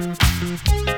Música